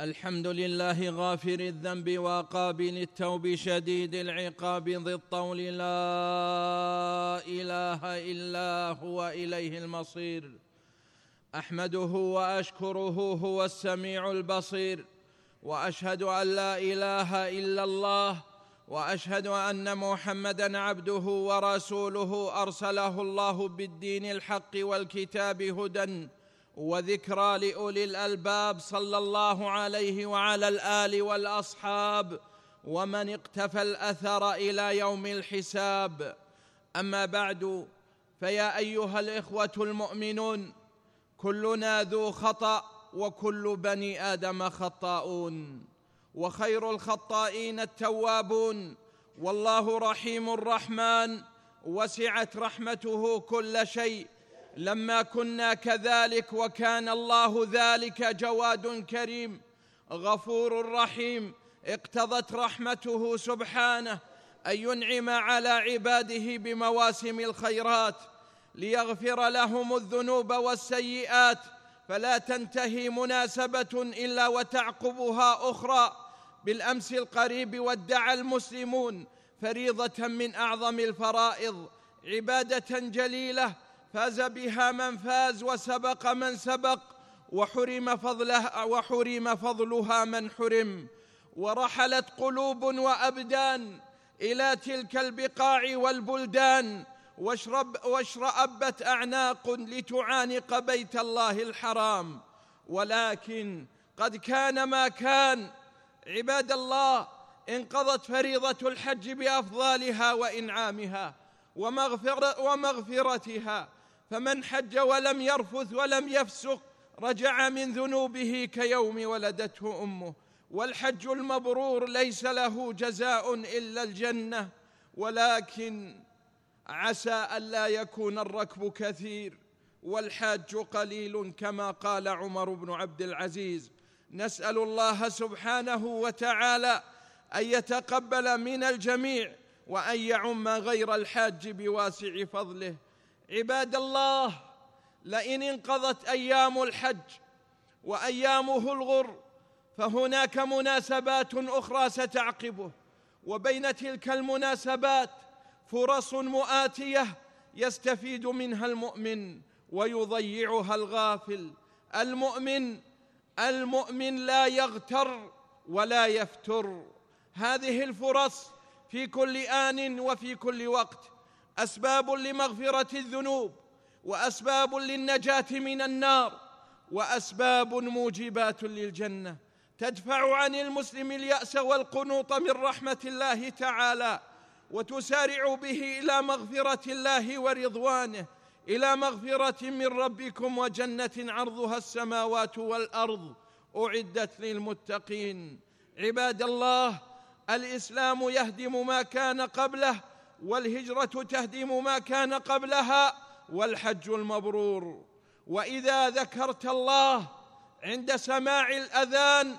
الحمد لله غافر الذنب وقابل التوب شديد العقاب ذي الطول. لا إله إلا هو إليه المصير. أحمده وأشكره هو السميع البصير. وأشهد أن لا إله إلا الله. وأشهد أن محمدا عبده ورسوله. أرسله الله بالدين الحق والكتاب هدى وذكرى لأولي الألباب صلى الله عليه وعلى الآل والأصحاب ومن اقتفى الأثر إلى يوم الحساب. أما بعد فيا أيها الإخوة المؤمنون كلنا ذو خطأ وكل بني آدم خطاؤون. وخير الخطائين التوابون. والله رحيم الرحمن. وسعت رحمته كل شيء. لما كنا كذلك وكان الله ذلك جواد كريم غفور رحيم اقتضت رحمته سبحانه أن ينعم على عباده بمواسم الخيرات ليغفر لهم الذنوب والسيئات فلا تنتهي مناسبة إلا وتعقبها أخرى. بالأمس القريب وادعى المسلمون فريضة من أعظم الفرائض عبادة جليلة فاز بها من فاز وسبق من سبق وحرم فضلها وحرم فضلها من حرم. ورحلت قلوب وأبدان إلى تلك البقاع والبلدان. واشرب واشرأبت أعناق لتعانق بيت الله الحرام. ولكن قد كان ما كان عباد الله انقضت فريضة الحج بأفضالها وإنعامها ومغفر ومغفرتها. فمن حج ولم يرفث ولم يفسق رجع من ذنوبه كيوم ولدته أمه. والحج المبرور ليس له جزاء إلا الجنة ولكن عسى الا يكون الركب كثير. والحاج قليل كما قال عمر بن عبد العزيز نسأل الله سبحانه وتعالى أن يتقبل من الجميع وأن يعم غير الحاج بواسع فضله. عباد الله لئن انقضت أيام الحج وأيامه الغر فهناك مناسبات أخرى ستعقبه. وبين تلك المناسبات فرص مؤاتية يستفيد منها المؤمن ويضيعها الغافل. المؤمن المؤمن لا يغتر ولا يفتر. هذه الفرص في كل آن وفي كل وقت. أسباب لمغفرة الذنوب وأسباب للنجاة من النار وأسباب موجبات للجنة. تدفع عن المسلم اليأس والقنوط من رحمة الله تعالى وتسارع به إلى مغفرة الله ورضوانه إلى مغفرة من ربكم وجنة عرضها السماوات والأرض أعدت للمتقين. عباد الله الإسلام يهدم ما كان قبله والهجرة تهدم ما كان قبلها والحج المبرور. وإذا ذكرت الله عند سماع الأذان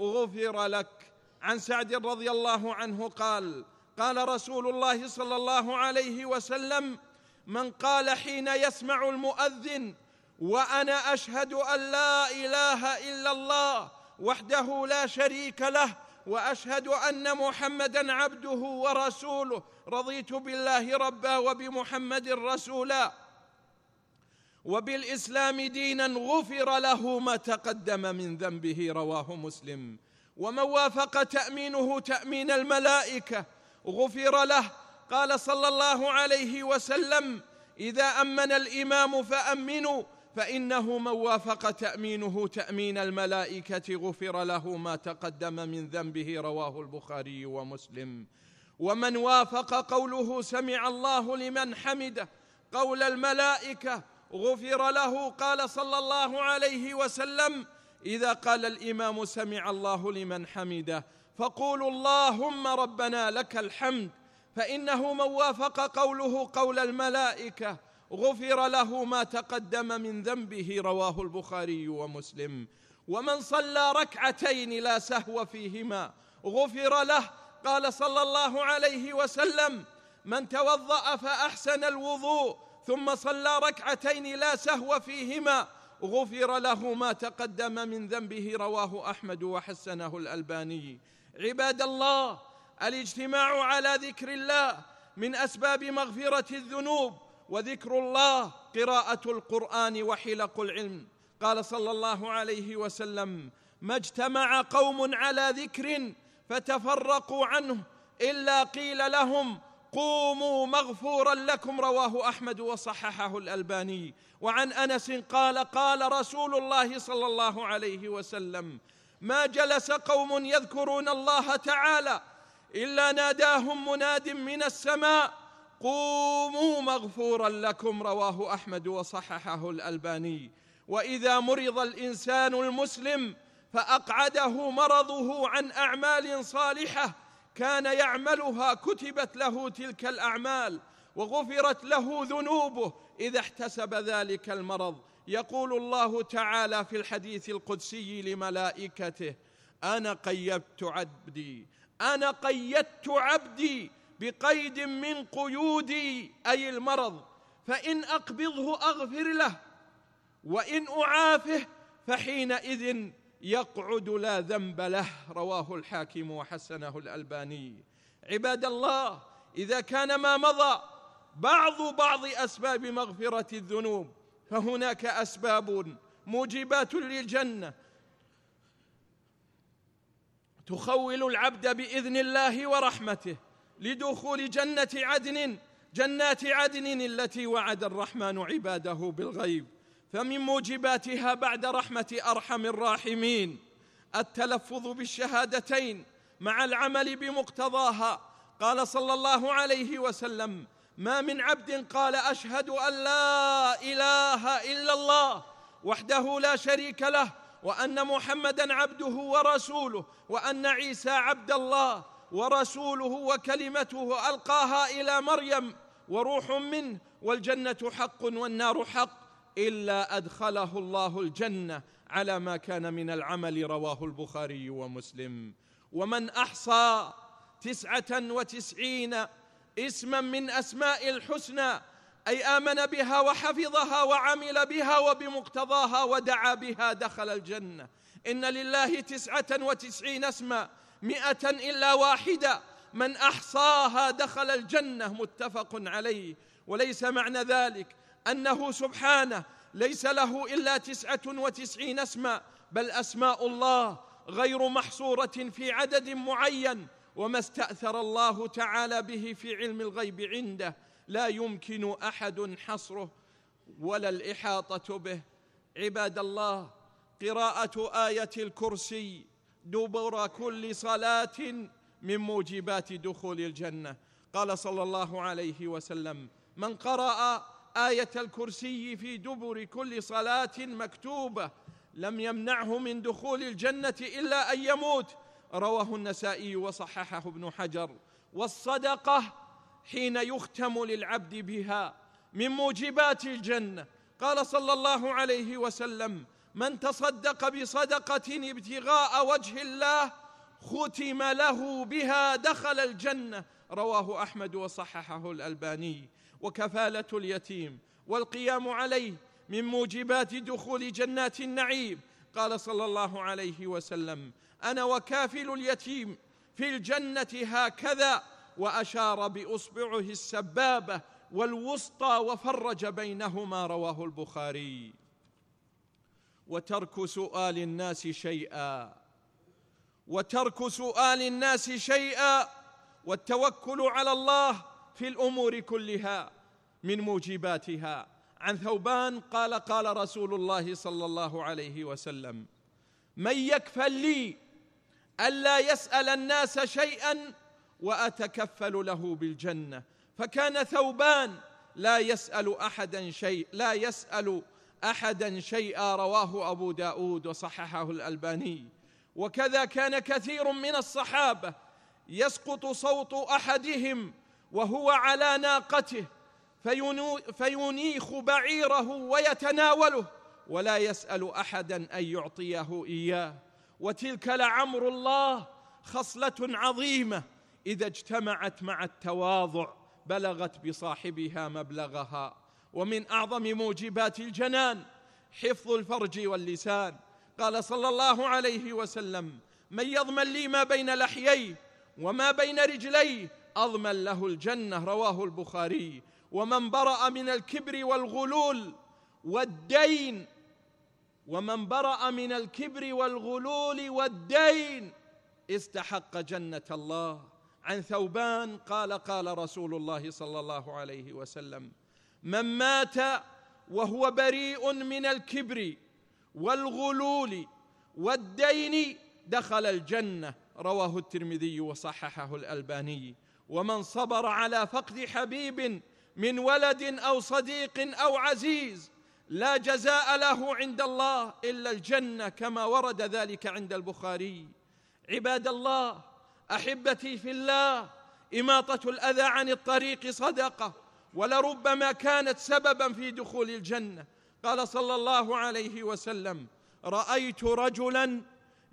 غفر لك. عن سعد رضي الله عنه قال قال رسول الله صلى الله عليه وسلم من قال حين يسمع المؤذن وأنا أشهد أن لا إله إلا الله وحده لا شريك له وأشهد أن محمدا عبده ورسوله. رضيت بالله ربا وبمحمد رسولا. وبالإسلام دينا غفر له ما تقدم من ذنبه رواه مسلم. ومن وافق تأمينه تأمين الملائكة غفر له. قال صلى الله عليه وسلم إذا أمن الإمام فأمنوا فإنه من وافق تأمينه تأمين الملائكة غفر له ما تقدم من ذنبه رواه البخاري ومسلم. ومن وافق قوله سمع الله لمن حمده قول الملائكة غفر له قال صلى الله عليه وسلم إذا قال الإمام سمع الله لمن حمده فقولوا اللهم ربنا لك الحمد فإنه من وافق قوله قول الملائكة غفر له ما تقدم من ذنبه رواه البخاري ومسلم. ومن صلى ركعتين لا سهو فيهما غفر له قال صلى الله عليه وسلم من توضأ فأحسن الوضوء ثم صلى ركعتين لا سهو فيهما غفر له ما تقدم من ذنبه رواه أحمد وحسنه الألباني. عباد الله الاجتماع على ذكر الله من أسباب مغفرة الذنوب وذكر الله قراءة القرآن وحلق العلم. قال صلى الله عليه وسلم ما اجتمع قوم على ذكر فتفرقوا عنه إلا قيل لهم قوموا مغفورا لكم رواه أحمد وصححه الألباني. وعن أنس قال قال رسول الله صلى الله عليه وسلم ما جلس قوم يذكرون الله تعالى إلا ناداهم مناد من السماء قوموا مغفورا لكم رواه أحمد وصححه الألباني. وإذا مرض الإنسان المسلم فأقعده مرضه عن أعمال صالحة كان يعملها كتبت له تلك الأعمال وغفرت له ذنوبه إذا احتسب ذلك المرض. يقول الله تعالى في الحديث القدسي لملائكته أنا قيدت عبدي أنا قيدت عبدي بقيد من قيودي أي المرض فإن أقبضه أغفر له وإن أعافه فحينئذ يقعد لا ذنب له رواه الحاكم وحسنه الألباني. عباد الله إذا كان ما مضى بعض بعض أسباب مغفرة الذنوب فهناك أسباب موجبات للجنة. تخول العبد بإذن الله ورحمته لدخول جنة عدن جنات عدن التي وعد الرحمن عباده بالغيب. فمن موجباتها بعد رحمة أرحم الراحمين. التلفظ بالشهادتين مع العمل بمقتضاها. قال صلى الله عليه وسلم ما من عبد قال أشهد أن لا إله إلا الله وحده لا شريك له وأن محمدا عبده ورسوله وأن عيسى عبد الله ورسوله وكلمته ألقاها إلى مريم وروح منه والجنة حق والنار حق إلا أدخله الله الجنة على ما كان من العمل رواه البخاري ومسلم. ومن أحصى تسعة وتسعين اسما من أسماء الحسنى أي آمن بها وحفظها وعمل بها وبمقتضاها ودعا بها دخل الجنة. إن لله تسعة وتسعين اسما مئة إلا واحدة. من أحصاها دخل الجنة متفق عليه. وليس معنى ذلك أنه سبحانه ليس له إلا تسعة وتسعين اسما بل أسماء الله غير محصورة في عدد معين. وما استأثر الله تعالى به في علم الغيب عنده. لا يمكن أحد حصره ولا الإحاطة به. عباد الله قراءة آية الكرسي دبر كل صلاة من موجبات دخول الجنة. قال صلى الله عليه وسلم من قرأ آية الكرسي في دبر كل صلاة مكتوبة لم يمنعه من دخول الجنة إلا أن يموت. رواه النسائي وصححه ابن حجر. والصدقة حين يختم للعبد بها من موجبات الجنة. قال صلى الله عليه وسلم من تصدق بصدقة ابتغاء وجه الله ختم له بها دخل الجنة. رواه أحمد وصححه الألباني. وكفالة اليتيم. والقيام عليه من موجبات دخول جنات النعيم. قال صلى الله عليه وسلم أنا وكافل اليتيم في الجنة هكذا وأشار بأصبعه السبابة والوسطى وفرج بينهما رواه البخاري. وترك سؤال الناس شيئا. وترك سؤال الناس شيئا. والتوكل على الله في الأمور كلها من موجباتها. عن ثوبان قال قال رسول الله صلى الله عليه وسلم من يكفل لي ألا يسأل الناس شيئا وأتكفل له بالجنة. فكان ثوبان لا يسأل أحدا شيء لا يسأل أحدا شيئا رواه أبو داود وصححه الألباني. وكذا كان كثير من الصحابة يسقط صوت أحدهم وهو على ناقته فينيخ بعيره ويتناوله ولا يسأل أحدا أن يعطيه إياه. وتلك لعمر الله خصلة عظيمة إذا اجتمعت مع التواضع بلغت بصاحبها مبلغها. ومن أعظم موجبات الجنان حفظ الفرج واللسان. قال صلى الله عليه وسلم من يضمن لي ما بين لحييه وما بين رجليه أضمن له الجنة. رواه البخاري. ومن برأ من الكبر والغلول والدين. ومن برأ من الكبر والغلول والدين استحق جنة الله. عن ثوبان قال قال رسول الله صلى الله عليه وسلم من مات وهو بريء من الكبر والغلول والدين دخل الجنة. رواه الترمذي وصححه الألباني. ومن صبر على فقد حبيب من ولد أو صديق أو عزيز لا جزاء له عند الله إلا الجنة كما ورد ذلك عند البخاري. عباد الله أحبتي في الله إماطة الأذى عن الطريق صدقة. ولربما كانت سببا في دخول الجنة. قال صلى الله عليه وسلم رأيت رجلا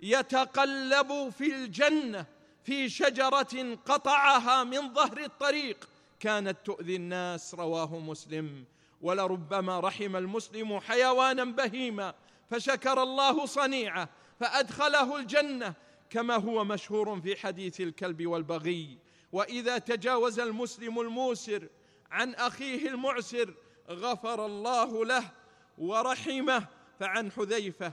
يتقلب في الجنة في شجرة قطعها من ظهر الطريق. كانت تؤذي الناس رواه مسلم. ولربما رحم المسلم حيوانا بهيما فشكر الله صنيعه فأدخله الجنة. كما هو مشهور في حديث الكلب والبغي وإذا تجاوز المسلم الموسر عن أخيه المعسر غفر الله له ورحمه. فعن حذيفة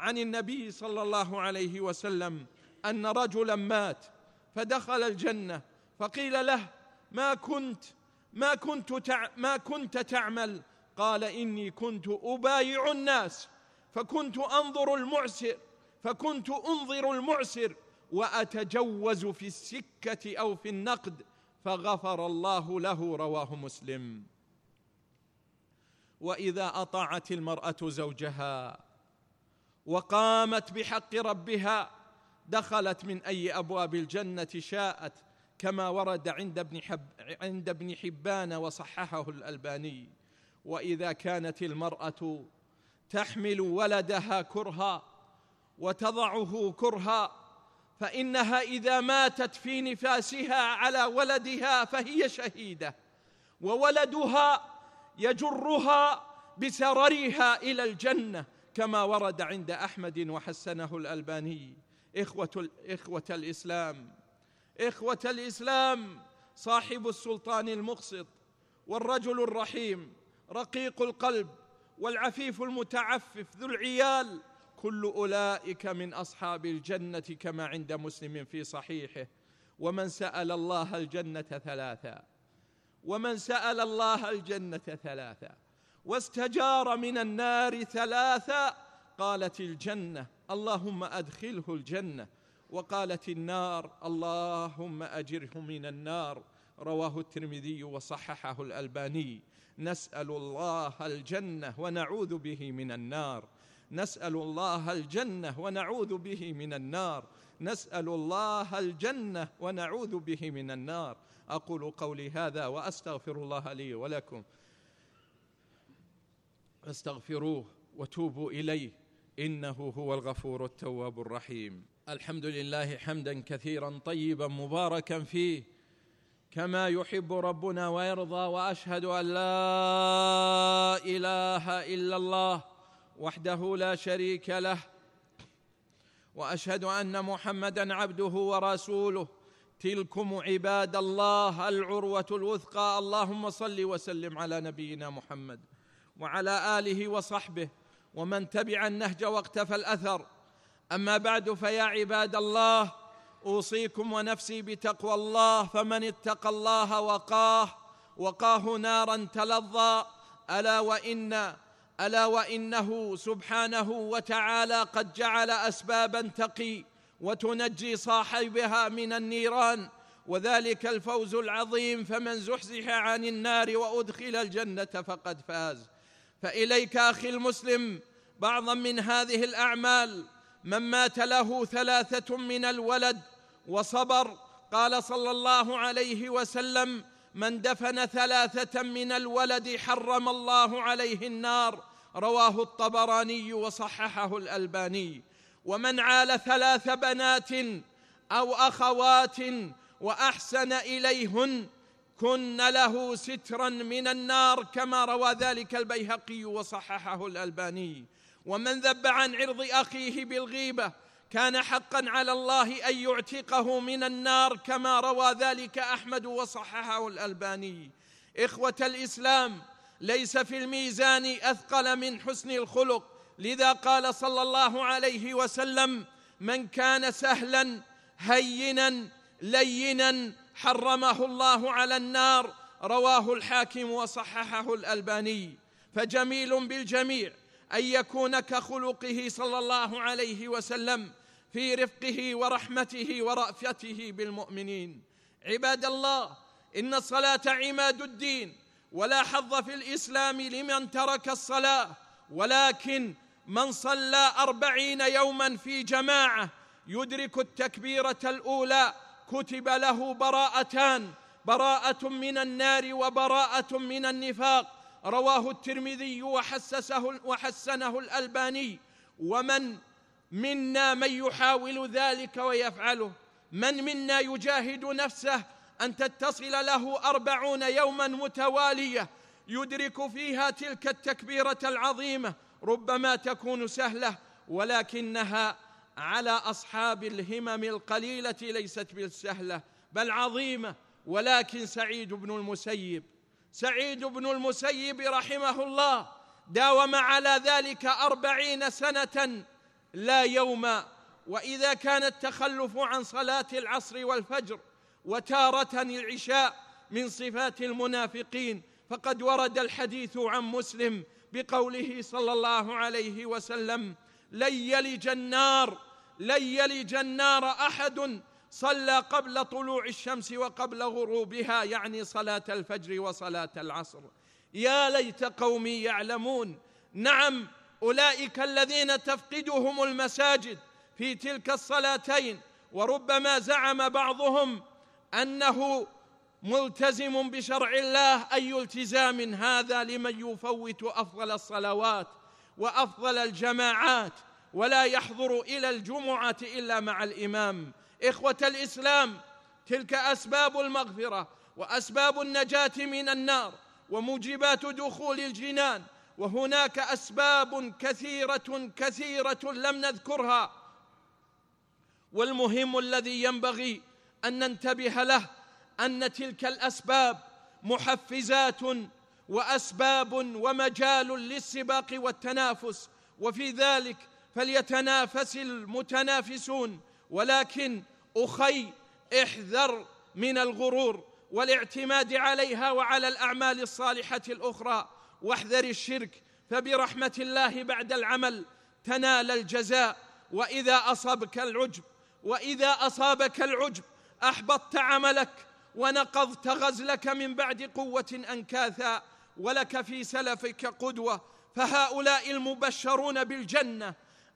عن النبي صلى الله عليه وسلم أن رجلا مات فدخل الجنة فقيل له ما كنت ما كنت تع ما كنت تعمل؟ قال إني كنت أبايع الناس فكنت أنظر المعسر فكنت أنظر المعسر وأتجوز في السكة أو في النقد فغفر الله له رواه مسلم. وإذا أطاعت المرأة زوجها وقامت بحق ربها دخلت من أي أبواب الجنة شاءت كما ورد عند ابن, حب عند ابن حبان وصححه الألباني. وإذا كانت المرأة تحمل ولدها كرها وتضعه كرها فإنها إذا ماتت في نفاسها على ولدها فهي شهيدة وولدها يجرها بسررها إلى الجنة كما ورد عند أحمد وحسنه الألباني. إخوة, إخوة الإسلام إخوة الإسلام صاحب السلطان المقسط والرجل الرحيم رقيق القلب والعفيف المتعفف ذو العيال كل أولئك من أصحاب الجنة كما عند مسلم في صحيحه. ومن سأل الله الجنة ثلاثا. ومن سأل الله الجنة ثلاثا. واستجار من النار ثلاثا. قالت الجنة اللهم أدخله الجنة. وقالت النار اللهم أجره من النار. رواه الترمذي وصححه الألباني. نسأل الله الجنة ونعوذ به من النار. نسأل الله الجنة ونعوذ به من النار. نسأل الله الجنة ونعوذ به من النار. أقول قولي هذا وأستغفر الله لي ولكم. فاستغفروه وتوبوا إليه. إنه هو الغفور التواب الرحيم. الحمد لله حمدا كثيرا طيبا مباركا فيه. كما يحب ربنا ويرضى وأشهد أن لا إله إلا الله. وحده لا شريك له وأشهد أن محمدا عبده ورسوله. تلكم عباد الله العروة الوثقى. اللهم صل وسلم على نبينا محمد وعلى آله وصحبه ومن تبع النهج واقتفى الأثر. أما بعد فيا عباد الله أوصيكم ونفسي بتقوى الله. فمن اتقى الله وقاه وقاه نارا تلظى ألا وإن ألا وإنه سبحانه وتعالى قد جعل أسبابا تقي وتنجي صاحبها من النيران وذلك الفوز العظيم فمن زحزح عن النار وأدخل الجنة فقد فاز. فإليك أخي المسلم بعضا من هذه الأعمال من مات له ثلاثة من الولد وصبر. قال صلى الله عليه وسلم من دفن ثلاثة من الولد حرم الله عليه النار رواه الطبراني وصححه الألباني. ومن عال ثلاث بنات أو أخوات وأحسن إليهن كن له سترا من النار كما روى ذلك البيهقي وصححه الألباني. ومن ذب عن عرض أخيه بالغيبة كان حقا على الله أن يعتقه من النار كما روى ذلك أحمد وصححه الألباني. إخوة الإسلام ليس في الميزان أثقل من حسن الخلق. لذا قال صلى الله عليه وسلم من كان سهلا هينا لينا حرمه الله على النار. رواه الحاكم وصححه الألباني. فجميل بالجميع أن يكون كخلقه صلى الله عليه وسلم في رفقه ورحمته ورأفته بالمؤمنين. عباد الله إن الصلاة عماد الدين. ولا حظ في الإسلام لمن ترك الصلاة ولكن من صلى أربعين يوما في جماعة يدرك التكبيرة الأولى كتب له براءتان براءة من النار وبراءة من النفاق. رواه الترمذي وحسسه وحسنه الألباني. ومن منا من يحاول ذلك ويفعله؟ من منا يجاهد نفسه أن تتصل له أربعون يوما متوالية يدرك فيها تلك التكبيرة العظيمة ربما تكون سهلة ولكنها على أصحاب الهمم القليلة ليست بالسهلة بل عظيمة. ولكن سعيد بن المسيب سعيد بن المسيب رحمه الله داوم على ذلك أربعين سنة لا يوما وإذا كان التخلف عن صلاة العصر والفجر وتارة العشاء من صفات المنافقين. فقد ورد الحديث عن مسلم بقوله صلى الله عليه وسلم لن يلج النار لن يلج النار أحد صلى قبل طلوع الشمس وقبل غروبها يعني صلاة الفجر وصلاة العصر. يا ليت قومي يعلمون. نعم أولئك الذين تفقدهم المساجد في تلك الصلاتين وربما زعم بعضهم أنه ملتزم بشرع الله أي التزام هذا لمن يفوت أفضل الصلوات وأفضل الجماعات ولا يحضر إلى الجمعة إلا مع الإمام. إخوة الإسلام تلك أسباب المغفرة وأسباب النجاة من النار وموجبات دخول الجنان وهناك أسباب كثيرة كثيرة لم نذكرها. والمهم الذي ينبغي أن ننتبه له أن تلك الأسباب محفزات وأسباب ومجال للسباق والتنافس وفي ذلك فليتنافس المتنافسون. ولكن أخي احذر من الغرور والاعتماد عليها وعلى الأعمال الصالحة الأخرى واحذر الشرك فبرحمة الله بعد العمل تنال الجزاء. وإذا أصابك العجب وإذا أصابك العجب أحبطت عملك ونقضت غزلك من بعد قوة أنكاثا ولك في سلفك قدوة. فهؤلاء المبشرون بالجنة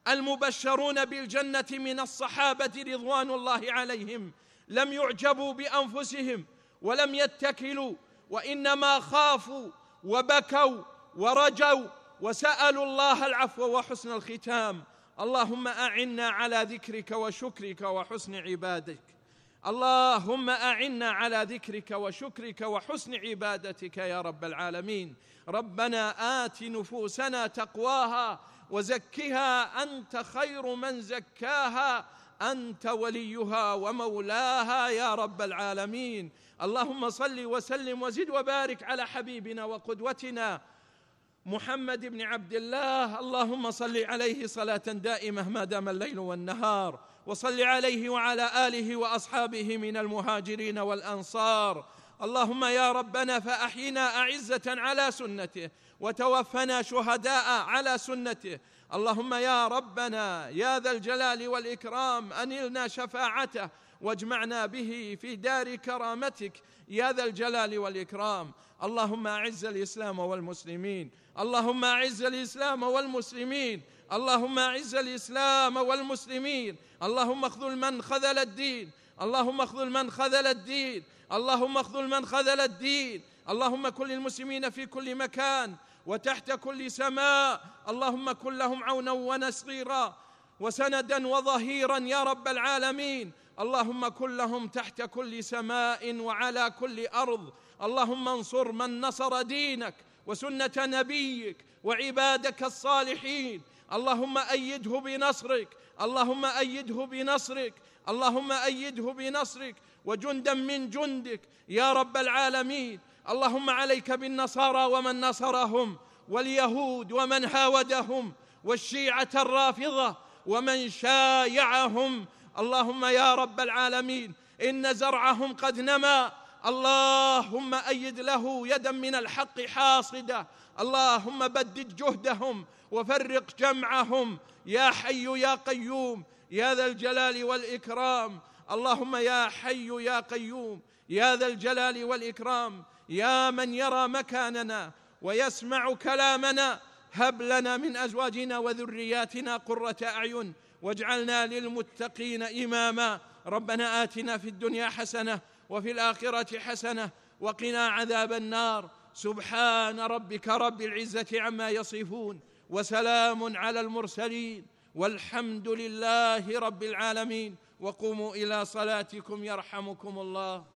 المبشرون بالجنة من الصحابة رضوان الله عليهم لم يعجبوا بأنفسهم ولم يتكلوا وإنما خافوا وبكوا ورجوا وسألوا الله العفو وحسن الختام. اللهم أعنا على ذكرك وشكرك وحسن عبادك. اللهم أعنا على ذكرك وشكرك وحسن عبادتك يا رب العالمين. ربنا آت نفوسنا تقواها وزكها أنت خير من زكاها أنت وليها ومولاها يا رب العالمين. اللهم صل وسلم وزد وبارك على حبيبنا وقدوتنا محمد بن عبد الله. اللهم صل عليه صلاة دائمة ما دام الليل والنهار. وصل عليه وعلى آله وأصحابه من المهاجرين والأنصار. اللهم يا ربنا فأحينا أعزة على سنته وتوفنا شهداء على سنته. اللهم يا ربنا يا ذا الجلال والإكرام أنلنا شفاعته واجمعنا به في دار كرامتك. يا ذا الجلال والإكرام. اللهم أعز الإسلام والمسلمين. اللهم أعز الإسلام والمسلمين. اللهم أعز الإسلام والمسلمين. اللهم اخذل من خذل الدين. اللهم اخذل من خذل الدين. اللهم اخذل من خذل الدين. اللهم كن للمسلمين في كل مكان وتحت كل سماء. اللهم كن لهم عونا ونصيرا وسندا وظهيرا يا رب العالمين. اللهم كن لهم تحت كل سماء وعلى كل أرض. اللهم انصر من نصر دينك وسنة نبيك وعبادك الصالحين. اللهم أيده بنصرك. اللهم أيده بنصرك. اللهم أيده بنصرك. وجندا من جندك. يا رب العالمين. اللهم عليك بالنصارى ومن نصرهم. واليهود ومن هاودهم والشيعة الرافضة ومن شايعهم. اللهم يا رب العالمين. إن زرعهم قد نما. اللهم أيد له يدا من الحق حاصدة. اللهم بدد جهدهم وفرق جمعهم. يا حي يا قيوم يا ذا الجلال والإكرام. اللهم يا حي يا قيوم يا ذا الجلال والإكرام. يا من يرى مكاننا ويسمع كلامنا هب لنا من أزواجنا وذرياتنا قرة أعين واجعلنا للمتقين إماما. ربنا آتنا في الدنيا حسنة وفي الآخرة حسنة وقنا عذاب النار. سبحان ربك رب العزة عما يصفون وسلام على المرسلين. والحمد لله رب العالمين. وقوموا إلى صلاتكم يرحمكم الله.